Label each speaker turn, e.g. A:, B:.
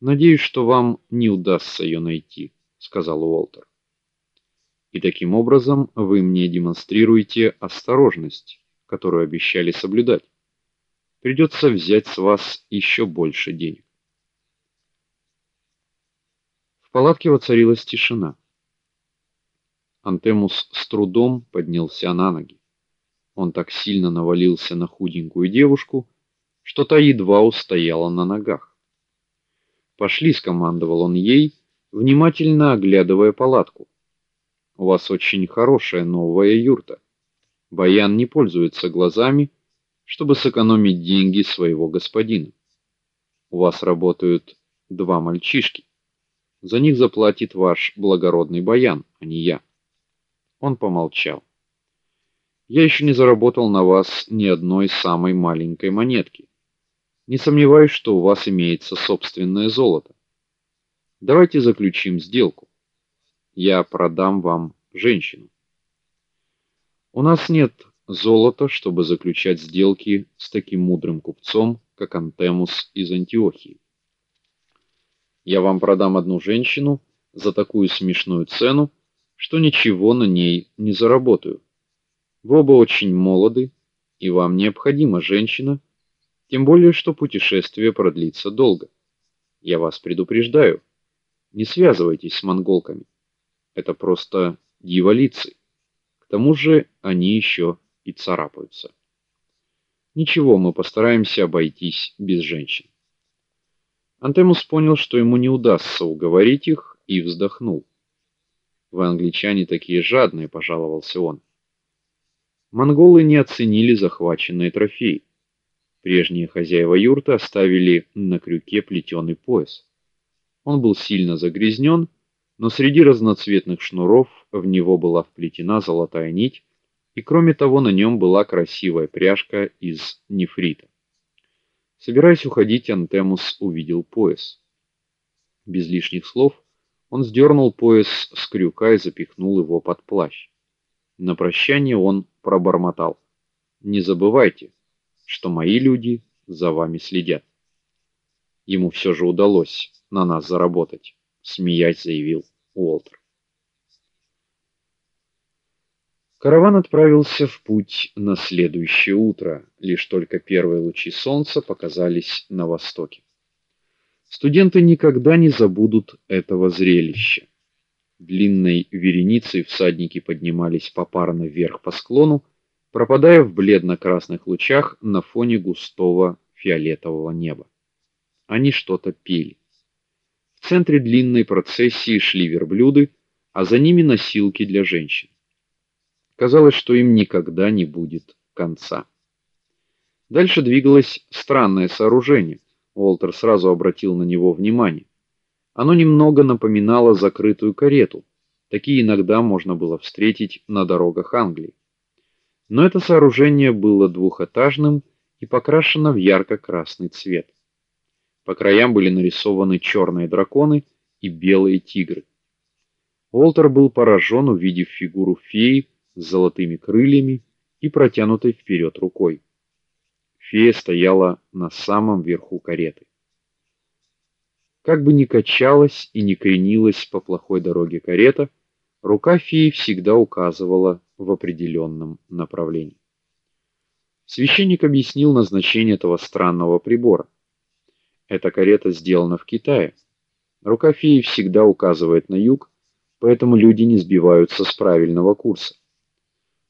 A: Надеюсь, что вам не удастся ее найти, сказал Уолтер. И таким образом вы мне демонстрируете осторожность, которую обещали соблюдать. Придется взять с вас еще больше денег. В палатке воцарилась тишина. Антемус с трудом поднялся на ноги. Он так сильно навалился на худенькую девушку, что та едва устояла на ногах. "Пошли", скомандовал он ей, внимательно оглядывая палатку. "У вас очень хорошая новая юрта. Баян не пользуется глазами, чтобы сэкономить деньги своего господина. У вас работают два мальчишки. За них заплатит ваш благородный Баян, а не я". Он помолчал. Я еще не заработал на вас ни одной самой маленькой монетки. Не сомневаюсь, что у вас имеется собственное золото. Давайте заключим сделку. Я продам вам женщину. У нас нет золота, чтобы заключать сделки с таким мудрым купцом, как Антемус из Антиохии. Я вам продам одну женщину за такую смешную цену, что ничего на ней не заработаю. Вы оба очень молоды, и вам необходима женщина, тем более что путешествие продлится долго. Я вас предупреждаю, не связывайтесь с монголками. Это просто дьяволицы. К тому же они еще и царапаются. Ничего, мы постараемся обойтись без женщин. Антемус понял, что ему не удастся уговорить их, и вздохнул. Вы англичане такие жадные, пожаловался он. Монголы не оценили захваченные трофеи. Прежние хозяева юрты оставили на крюке плетеный пояс. Он был сильно загрязнен, но среди разноцветных шнуров в него была вплетена золотая нить, и кроме того, на нем была красивая пряжка из нефрита. Собираясь уходить, Антемус увидел пояс. Без лишних слов он сдернул пояс с крюка и запихнул его под плащ. На прощание он пробормотал: "Не забывайте, что мои люди за вами следят". Ему все же удалось на нас заработать, смеясь заявил Уолтер. Караван отправился в путь на следующее утро, лишь только первые лучи солнца показались на востоке. Студенты никогда не забудут этого зрелища. Длинной вереницей всадники поднимались попарно вверх по склону, пропадая в бледно-красных лучах на фоне густого фиолетового неба. Они что-то пели. В центре длинной процессии шли верблюды, а за ними носилки для женщин. Казалось, что им никогда не будет конца. Дальше двигалось странное сооружение. Уолтер сразу обратил на него внимание. Оно немного напоминало закрытую карету. Такие иногда можно было встретить на дорогах Англии. Но это сооружение было двухэтажным и покрашено в ярко-красный цвет. По краям были нарисованы черные драконы и белые тигры. Уолтер был поражен, увидев фигуру феи с золотыми крыльями и протянутой вперед рукой. Фея стояла на самом верху кареты. Как бы ни качалась и ни кренилась по плохой дороге карета, рука феи всегда указывала в определенном направлении. Священник объяснил назначение этого странного прибора. Эта карета сделана в Китае. Рука феи всегда указывает на юг, поэтому люди не сбиваются с правильного курса.